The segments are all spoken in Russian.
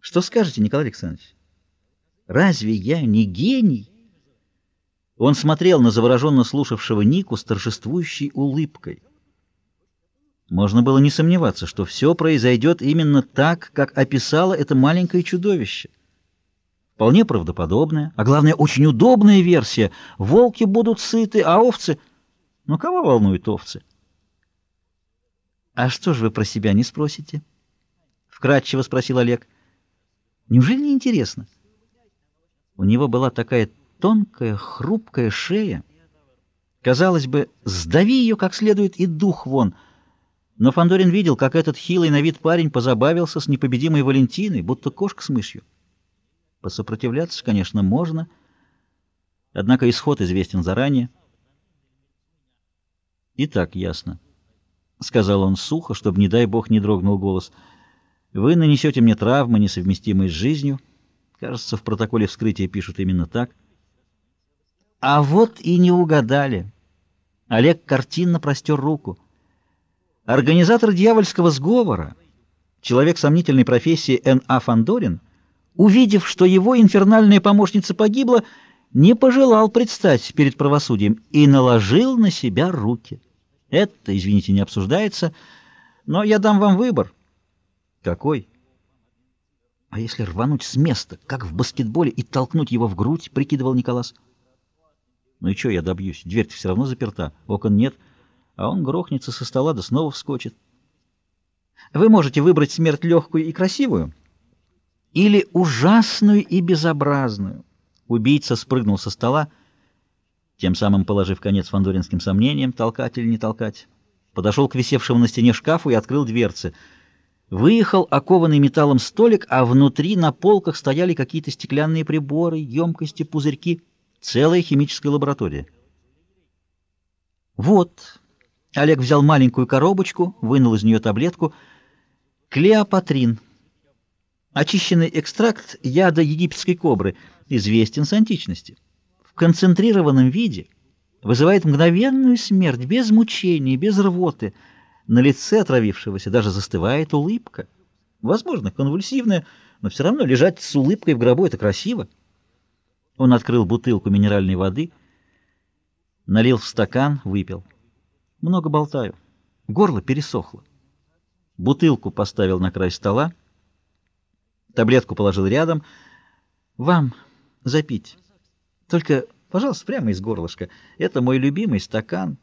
Что скажете, Николай Александрович? Разве я не гений? Он смотрел на завороженно слушавшего Нику с торжествующей улыбкой. Можно было не сомневаться, что все произойдет именно так, как описало это маленькое чудовище. Вполне правдоподобная, а главное, очень удобная версия. Волки будут сыты, а овцы... Ну, кого волнуют овцы? «А что же вы про себя не спросите?» — вкратчиво спросил Олег. «Неужели не интересно?» У него была такая тонкая, хрупкая шея. Казалось бы, сдави ее как следует и дух вон. Но Фандорин видел, как этот хилый на вид парень позабавился с непобедимой Валентиной, будто кошка с мышью. Посопротивляться, конечно, можно, однако исход известен заранее. И так ясно, — сказал он сухо, чтобы, не дай бог, не дрогнул голос. — Вы нанесете мне травмы, несовместимые с жизнью. Кажется, в протоколе вскрытия пишут именно так. А вот и не угадали. Олег картинно простер руку. Организатор дьявольского сговора, человек сомнительной профессии Н.А. Фандорин, увидев, что его инфернальная помощница погибла, не пожелал предстать перед правосудием и наложил на себя руки. Это, извините, не обсуждается, но я дам вам выбор. Какой? А если рвануть с места, как в баскетболе, и толкнуть его в грудь, прикидывал Николас. Ну и что я добьюсь? Дверь-то все равно заперта, окон нет, а он грохнется со стола да снова вскочит. Вы можете выбрать смерть легкую и красивую, или ужасную и безобразную. Убийца спрыгнул со стола, тем самым положив конец фандоринским сомнениям, толкать или не толкать. Подошел к висевшему на стене шкафу и открыл дверцы. Выехал окованный металлом столик, а внутри на полках стояли какие-то стеклянные приборы, емкости, пузырьки. Целая химическая лаборатория. Вот. Олег взял маленькую коробочку, вынул из нее таблетку. Клеопатрин. Очищенный экстракт яда египетской кобры известен с античности. В концентрированном виде вызывает мгновенную смерть, без мучений, без рвоты. На лице отравившегося даже застывает улыбка. Возможно, конвульсивная, но все равно лежать с улыбкой в гробу — это красиво. Он открыл бутылку минеральной воды, налил в стакан, выпил. Много болтаю. Горло пересохло. Бутылку поставил на край стола, Таблетку положил рядом. «Вам запить. Только, пожалуйста, прямо из горлышка. Это мой любимый стакан.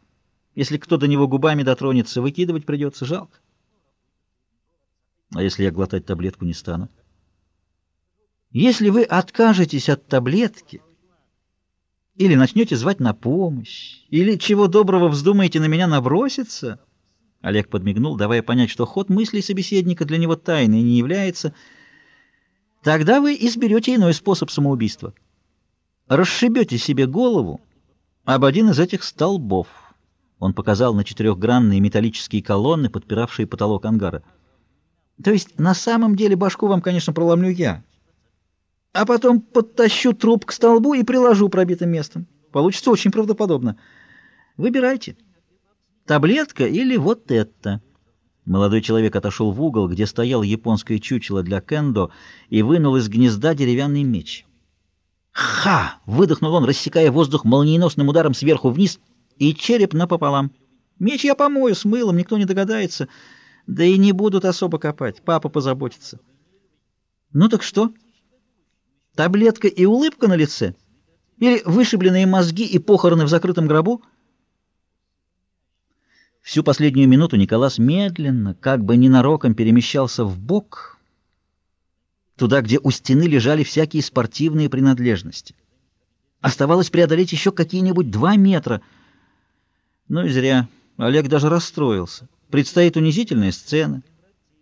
Если кто до него губами дотронется, выкидывать придется. Жалко». «А если я глотать таблетку не стану?» «Если вы откажетесь от таблетки...» Или начнете звать на помощь, или чего доброго вздумаете на меня наброситься. Олег подмигнул, давая понять, что ход мыслей собеседника для него тайной не является, — Тогда вы изберете иной способ самоубийства. Расшибете себе голову об один из этих столбов. Он показал на четырехгранные металлические колонны, подпиравшие потолок ангара. То есть на самом деле башку вам, конечно, проломлю я. А потом подтащу труп к столбу и приложу пробитым местом. Получится очень правдоподобно. Выбирайте. Таблетка или вот это. Молодой человек отошел в угол, где стоял японское чучело для кендо, и вынул из гнезда деревянный меч. «Ха!» — выдохнул он, рассекая воздух молниеносным ударом сверху вниз, и череп напополам. «Меч я помою с мылом, никто не догадается. Да и не будут особо копать, папа позаботится». «Ну так что? Таблетка и улыбка на лице? Или вышибленные мозги и похороны в закрытом гробу?» Всю последнюю минуту Николас медленно, как бы ненароком, перемещался в бок, туда, где у стены лежали всякие спортивные принадлежности. Оставалось преодолеть еще какие-нибудь два метра. Ну и зря. Олег даже расстроился. Предстоит унизительная сцена.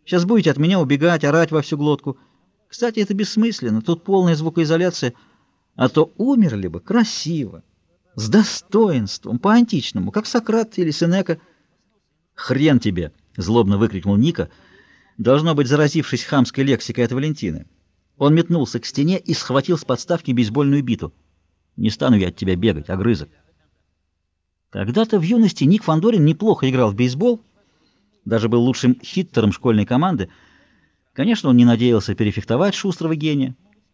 Сейчас будете от меня убегать, орать во всю глотку. Кстати, это бессмысленно. Тут полная звукоизоляция. А то умерли бы красиво, с достоинством, по-античному, как Сократ или Сенека — «Хрен тебе!» — злобно выкрикнул Ника, должно быть, заразившись хамской лексикой от Валентины. Он метнулся к стене и схватил с подставки бейсбольную биту. «Не стану я от тебя бегать, огрызок!» Когда-то в юности Ник Фандорин неплохо играл в бейсбол, даже был лучшим хиттером школьной команды. Конечно, он не надеялся перефектовать шустрого гения,